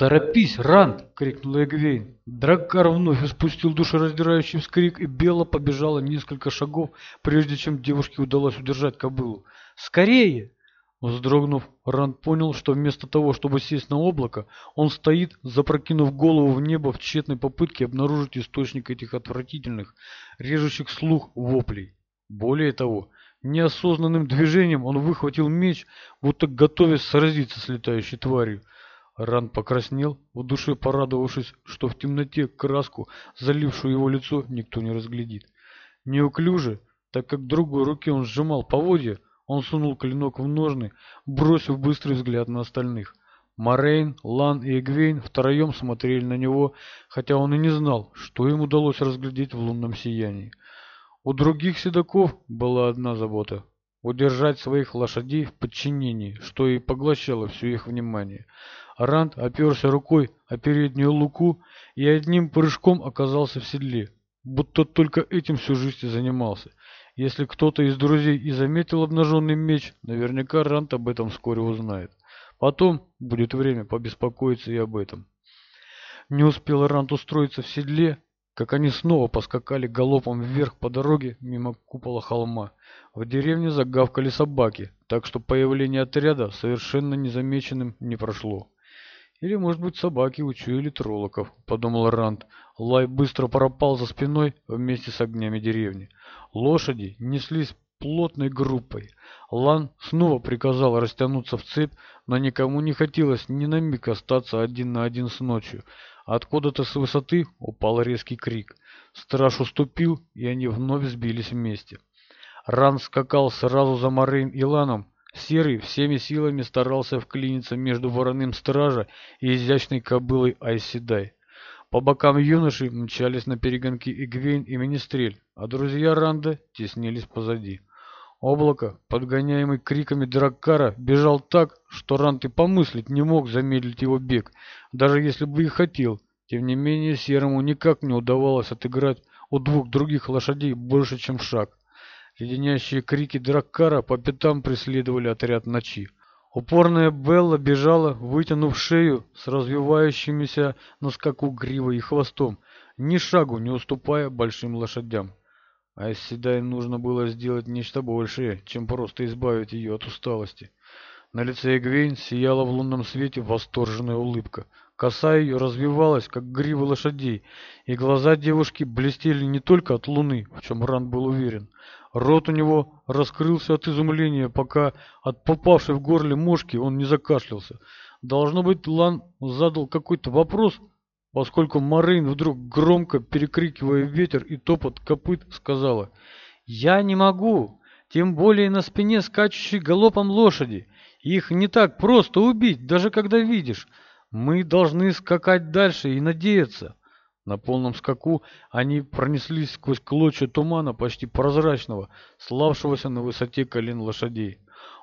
«Торопись, Ранд!» — крикнул Эгвейн. Драккар вновь испустил душераздирающий вскрик, и Бела побежала несколько шагов, прежде чем девушке удалось удержать кобылу. «Скорее!» Вздрогнув, Ранд понял, что вместо того, чтобы сесть на облако, он стоит, запрокинув голову в небо в тщетной попытке обнаружить источник этих отвратительных, режущих слух воплей. Более того, неосознанным движением он выхватил меч, будто готовясь сразиться с летающей тварью. Ран покраснел, в душе порадовавшись, что в темноте краску, залившую его лицо, никто не разглядит. Неуклюже, так как другой руке он сжимал поводья, он сунул клинок в ножны, бросив быстрый взгляд на остальных. Морейн, Лан и Эгвейн втроем смотрели на него, хотя он и не знал, что им удалось разглядеть в лунном сиянии. У других седаков была одна забота удержать своих лошадей в подчинении, что и поглощало все их внимание. Ранд оперся рукой о переднюю луку и одним прыжком оказался в седле, будто только этим всю жизнь и занимался. Если кто-то из друзей и заметил обнаженный меч, наверняка Рант об этом вскоре узнает. Потом будет время побеспокоиться и об этом. Не успел Рант устроиться в седле, как они снова поскакали галопом вверх по дороге мимо купола холма. В деревне загавкали собаки, так что появление отряда совершенно незамеченным не прошло. «Или, может быть, собаки учуяли троллоков», — подумал Ранд. Лай быстро пропал за спиной вместе с огнями деревни. Лошади неслись плотной группой. Лан снова приказал растянуться в цепь, но никому не хотелось ни на миг остаться один на один с ночью. А откуда-то с высоты упал резкий крик. Страж уступил, и они вновь сбились вместе. Ран скакал сразу за Морейн и Ланом. Серый всеми силами старался вклиниться между вороным стража и изящной кобылой Айседай. По бокам юноши мчались на перегонки Игвейн и Министрель, а друзья Ранда теснились позади. Облако, подгоняемый криками Драккара, бежал так, что Рант и помыслить не мог замедлить его бег, даже если бы и хотел. Тем не менее, Серому никак не удавалось отыграть у двух других лошадей больше, чем шаг. Леденящие крики Драккара по пятам преследовали отряд ночи. Упорная Белла бежала, вытянув шею с развивающимися на скаку гривой и хвостом, ни шагу не уступая большим лошадям. А всегда им нужно было сделать нечто большее, чем просто избавить ее от усталости. На лице Эгвейн сияла в лунном свете восторженная улыбка. Коса ее развивалась, как грива лошадей, и глаза девушки блестели не только от луны, в чем Ран был уверен. Рот у него раскрылся от изумления, пока от попавшей в горле мошки он не закашлялся. Должно быть, Лан задал какой-то вопрос, поскольку Морейн вдруг громко перекрикивая ветер и топот копыт сказала «Я не могу, тем более на спине скачущей галопом лошади. Их не так просто убить, даже когда видишь. Мы должны скакать дальше и надеяться». На полном скаку они пронеслись сквозь клочья тумана, почти прозрачного, славшегося на высоте колен лошадей.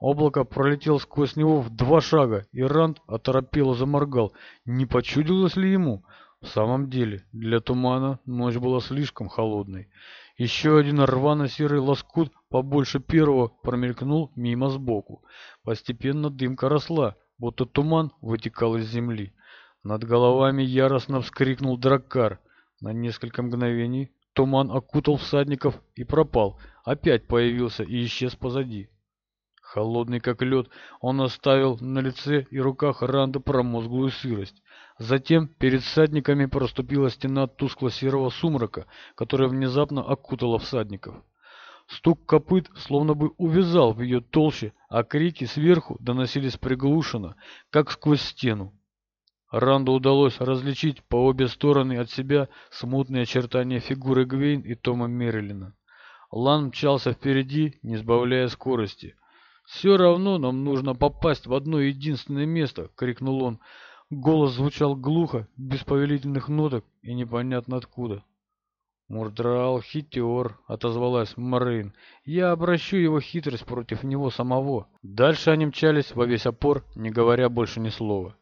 Облако пролетел сквозь него в два шага, и Ранд оторопело заморгал. Не почудилось ли ему? В самом деле, для тумана ночь была слишком холодной. Еще один рвано-серый лоскут, побольше первого, промелькнул мимо сбоку. Постепенно дымка росла, будто туман вытекал из земли. Над головами яростно вскрикнул драккар. На несколько мгновений туман окутал всадников и пропал. Опять появился и исчез позади. Холодный как лед, он оставил на лице и руках Ранда промозглую сырость. Затем перед всадниками проступила стена тускло-серого сумрака, которая внезапно окутала всадников. Стук копыт словно бы увязал в ее толще, а крики сверху доносились приглушенно, как сквозь стену. Ранду удалось различить по обе стороны от себя смутные очертания фигуры Гвейн и Тома Мерлина. Лан мчался впереди, не сбавляя скорости. «Все равно нам нужно попасть в одно единственное место!» — крикнул он. Голос звучал глухо, без повелительных ноток и непонятно откуда. «Мурдрал хитер», — отозвалась Марин. «Я обращу его хитрость против него самого». Дальше они мчались во весь опор, не говоря больше ни слова.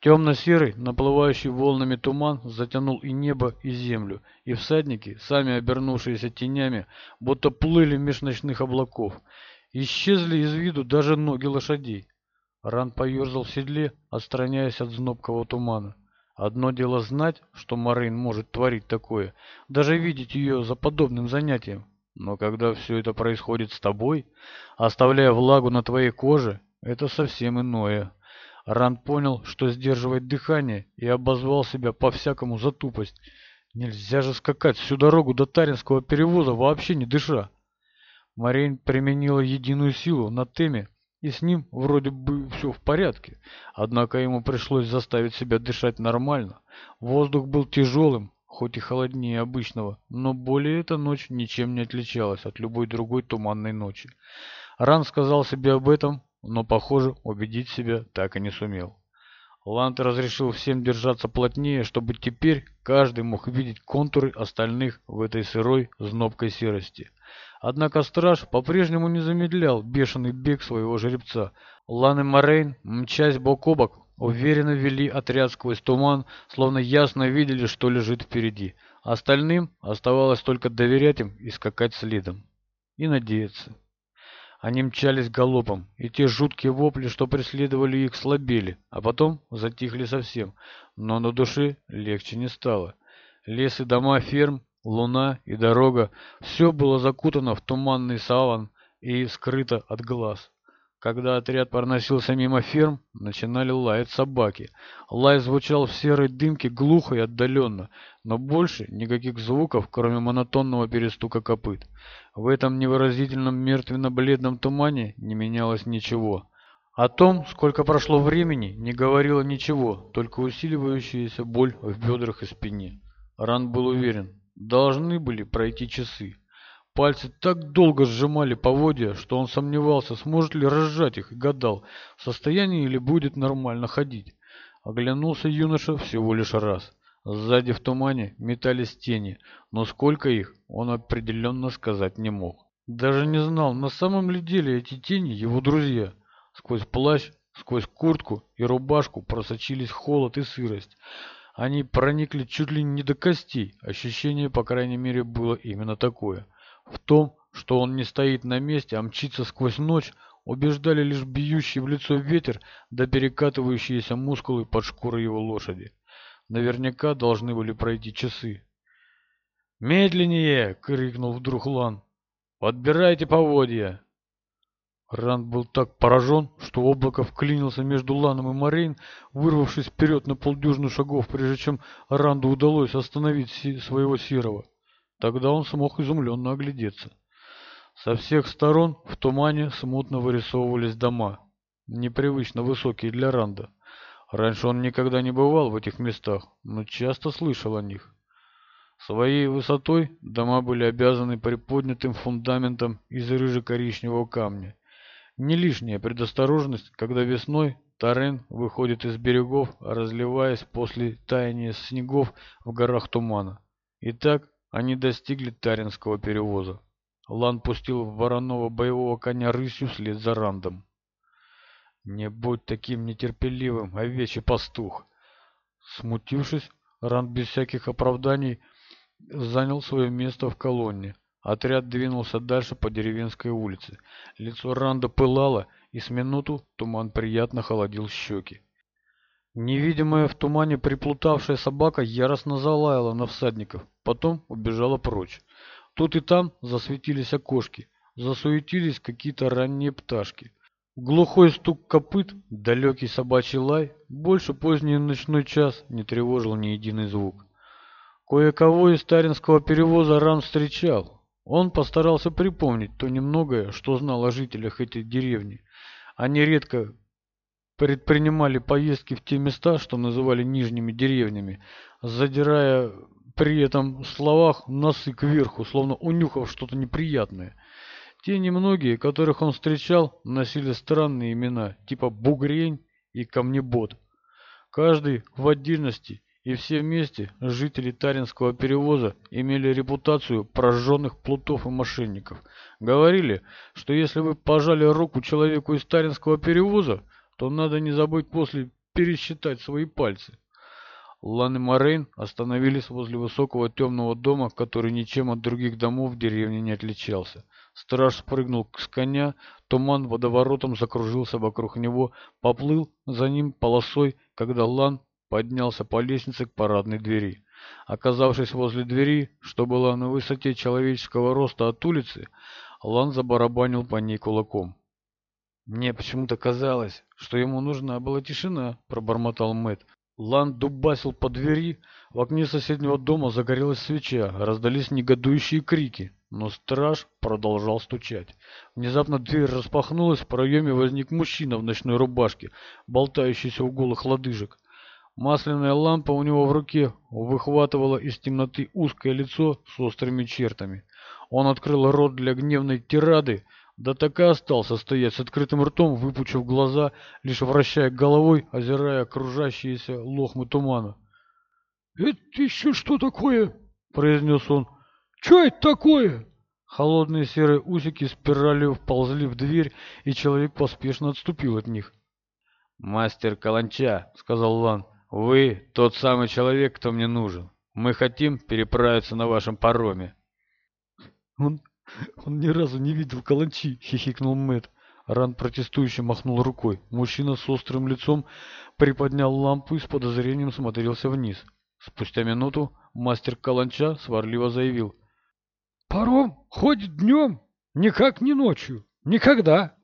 Темно-серый, наплывающий волнами туман, затянул и небо, и землю, и всадники, сами обернувшиеся тенями, будто плыли меж ночных облаков. Исчезли из виду даже ноги лошадей. Ран поерзал в седле, отстраняясь от знобкого тумана. Одно дело знать, что Марин может творить такое, даже видеть ее за подобным занятием. Но когда все это происходит с тобой, оставляя влагу на твоей коже, это совсем иное. Ран понял, что сдерживает дыхание, и обозвал себя по-всякому за тупость. Нельзя же скакать всю дорогу до Таринского перевоза, вообще не дыша. Марин применила единую силу на теме, и с ним вроде бы все в порядке. Однако ему пришлось заставить себя дышать нормально. Воздух был тяжелым, хоть и холоднее обычного, но более эта ночь ничем не отличалась от любой другой туманной ночи. Ран сказал себе об этом, но, похоже, убедить себя так и не сумел. Ланд разрешил всем держаться плотнее, чтобы теперь каждый мог видеть контуры остальных в этой сырой, знобкой серости. Однако страж по-прежнему не замедлял бешеный бег своего жеребца. Лан и Морейн, мчась бок о бок, уверенно вели отряд сквозь туман, словно ясно видели, что лежит впереди. Остальным оставалось только доверять им и скакать следом. И надеяться. Они мчались галопом, и те жуткие вопли, что преследовали их, слабели, а потом затихли совсем. Но на душе легче не стало. Лес и дома ферм луна и дорога, все было закутано в туманный саван и скрыто от глаз. Когда отряд проносился мимо ферм, начинали лаять собаки. Лай звучал в серой дымке глухо и отдаленно, но больше никаких звуков, кроме монотонного перестука копыт. В этом невыразительном мертвенно-бледном тумане не менялось ничего. О том, сколько прошло времени, не говорило ничего, только усиливающаяся боль в бедрах и спине. Ран был уверен, Должны были пройти часы. Пальцы так долго сжимали поводья, что он сомневался, сможет ли разжать их, и гадал, в состоянии ли будет нормально ходить. Оглянулся юноша всего лишь раз. Сзади в тумане метались тени, но сколько их, он определенно сказать не мог. Даже не знал, на самом ли деле эти тени его друзья. Сквозь плащ, сквозь куртку и рубашку просочились холод и сырость. Они проникли чуть ли не до кости, Ощущение, по крайней мере, было именно такое. В том, что он не стоит на месте, а мчится сквозь ночь, убеждали лишь бьющий в лицо ветер да перекатывающиеся мускулы под шкурой его лошади. Наверняка должны были пройти часы. «Медленнее!» — крикнул вдруг Лан. «Подбирайте поводья!» Ранд был так поражен, что Облаков клинился между Ланом и Морейн, вырвавшись вперед на полдюжину шагов, прежде чем Ранду удалось остановить си своего Серого. Тогда он смог изумленно оглядеться. Со всех сторон в тумане смутно вырисовывались дома, непривычно высокие для Ранда. Раньше он никогда не бывал в этих местах, но часто слышал о них. Своей высотой дома были обязаны приподнятым фундаментом из рыжекоричневого камня. Не лишняя предосторожность, когда весной Тарен выходит из берегов, разливаясь после таяния снегов в горах тумана. Итак, они достигли Таринского перевоза. Лан пустил в вороного боевого коня рысью вслед за Рандом. «Не будь таким нетерпеливым, овечий пастух!» Смутившись, Ранд без всяких оправданий занял свое место в колонне. Отряд двинулся дальше по деревенской улице. Лицо Ранда пылало, и с минуту туман приятно холодил щеки. Невидимая в тумане приплутавшая собака яростно залаяла на всадников, потом убежала прочь. Тут и там засветились окошки, засуетились какие-то ранние пташки. Глухой стук копыт, далекий собачий лай, больше поздний ночной час не тревожил ни единый звук. Кое-кого из таринского перевоза Ран встречал, он постарался припомнить то немногое, что знал о жителях этой деревни. Они редко предпринимали поездки в те места, что называли нижними деревнями, задирая при этом в словах носы кверху, словно унюхав что-то неприятное. Те немногие, которых он встречал, носили странные имена, типа Бугрень и Камнебот. Каждый в отдельности и все вместе жители Таринского перевоза имели репутацию прожженных плутов и мошенников. Говорили, что если вы пожали руку человеку из Таринского перевоза, то надо не забыть после пересчитать свои пальцы. Лан и Морейн остановились возле высокого темного дома, который ничем от других домов в деревне не отличался. Страж спрыгнул с коня, туман водоворотом закружился вокруг него, поплыл за ним полосой, когда Лан поднялся по лестнице к парадной двери. Оказавшись возле двери, что была на высоте человеческого роста от улицы, Лан забарабанил по ней кулаком. «Мне почему-то казалось, что ему нужна была тишина», — пробормотал Мэт. Лан дубасил по двери, в окне соседнего дома загорелась свеча, раздались негодующие крики, но страж продолжал стучать. Внезапно дверь распахнулась, в проеме возник мужчина в ночной рубашке, болтающийся у голых лодыжек. Масляная лампа у него в руке выхватывала из темноты узкое лицо с острыми чертами. Он открыл рот для гневной тирады, да так и остался стоять с открытым ртом, выпучив глаза, лишь вращая головой, озирая окружающиеся лохмы тумана. «Это еще что такое?» — произнес он. «Че это такое?» Холодные серые усики спиралью вползли в дверь, и человек поспешно отступил от них. «Мастер Каланча», — сказал Лан, вы тот самый человек, кто мне нужен. Мы хотим переправиться на вашем пароме. Он, он ни разу не видел каланчи, хихикнул Мэт. Ран протестующе махнул рукой. Мужчина с острым лицом приподнял лампу и с подозрением смотрелся вниз. Спустя минуту мастер каланча сварливо заявил. «Паром ходит днем, никак не ночью, никогда,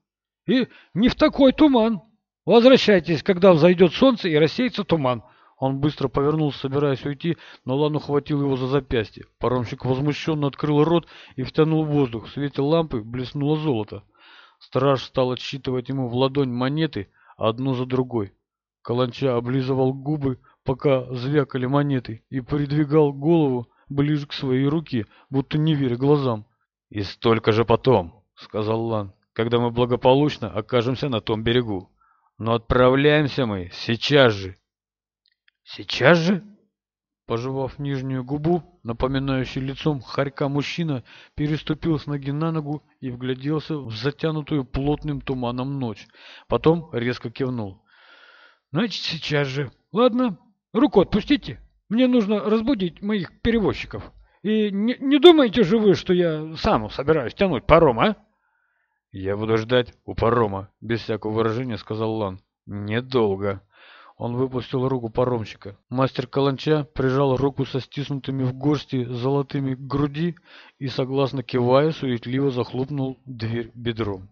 и не в такой туман». Возвращайтесь, когда взойдет солнце и рассеется туман». Он быстро повернулся, собираясь уйти, но Лан ухватил его за запястье. Паромщик возмущенно открыл рот и втянул воздух. В свете лампы блеснуло золото. Страж стал отсчитывать ему в ладонь монеты, одну за другой. Каланча облизывал губы, пока звякали монеты, и придвигал голову ближе к своей руке, будто не веря глазам. «И столько же потом», — сказал Лан, — «когда мы благополучно окажемся на том берегу». Но отправляемся мы сейчас же. Сейчас же? Пожевав нижнюю губу, напоминающий лицом хорька мужчина, переступил с ноги на ногу и вгляделся в затянутую плотным туманом ночь. Потом резко кивнул. «Значит, сейчас же. Ладно, руку отпустите. Мне нужно разбудить моих перевозчиков. И не, не думайте же вы, что я сам собираюсь тянуть паром, а?» «Я буду ждать у парома», — без всякого выражения сказал Лан. «Недолго». Он выпустил руку паромщика. Мастер Каланча прижал руку со стиснутыми в горсти золотыми к груди и, согласно кивая, суетливо захлопнул дверь бедром.